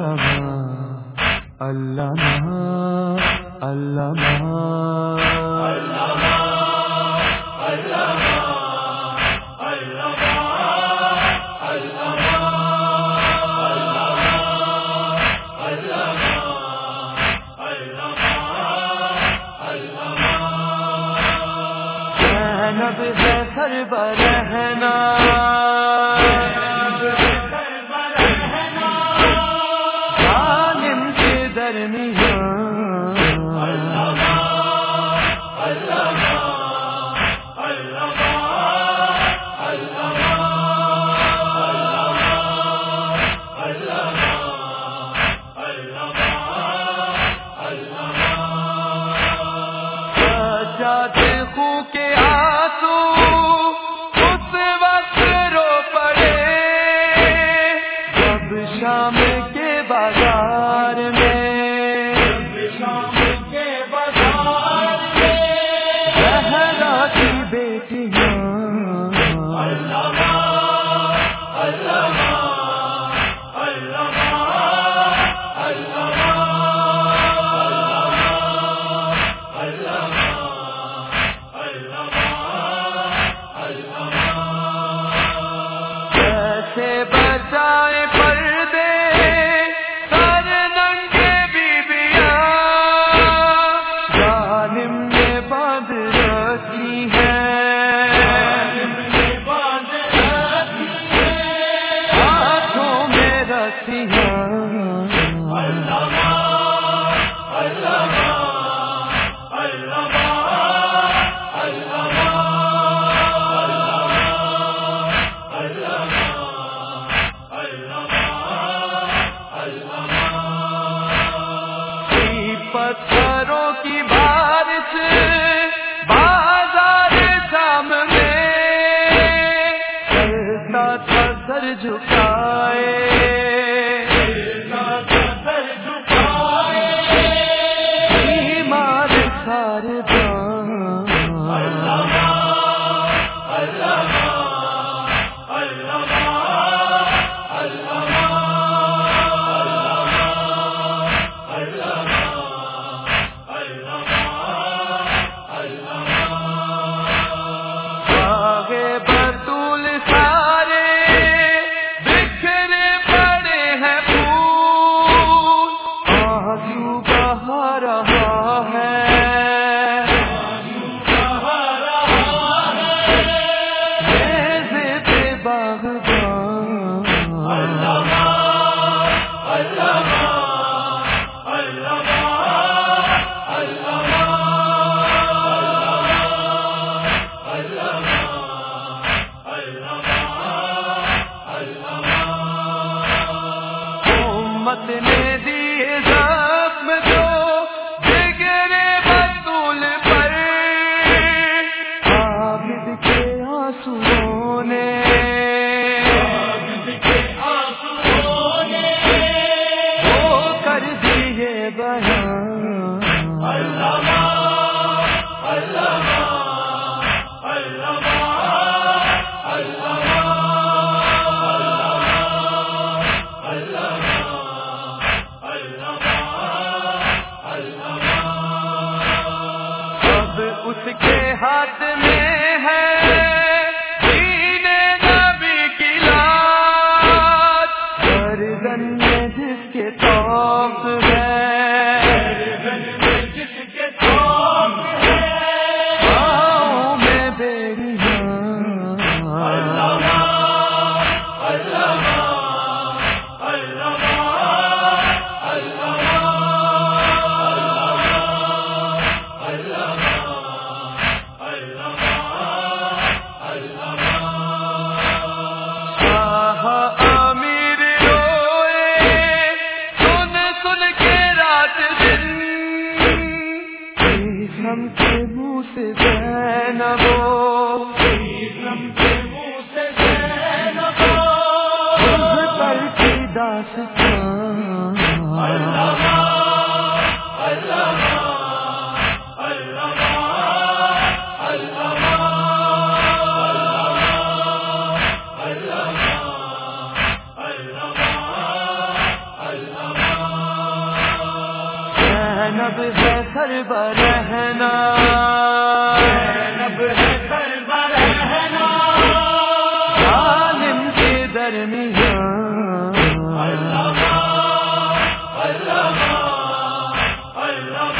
اللہ اللہ اللہ nib ہے سر برہنا عالم کے درمیان رسول پتھروں کی بارش بازار سامنے میں سر جھکائے۔ امت نے دی زخم جو جگرے بطول پر۔ عابد کے آنسوؤں نے ہاتھ میں ہے کے منہ سے زینبو زینب ہے سر برہنا زینب ہے سربا درمیان۔ اللہ اللہ اللہ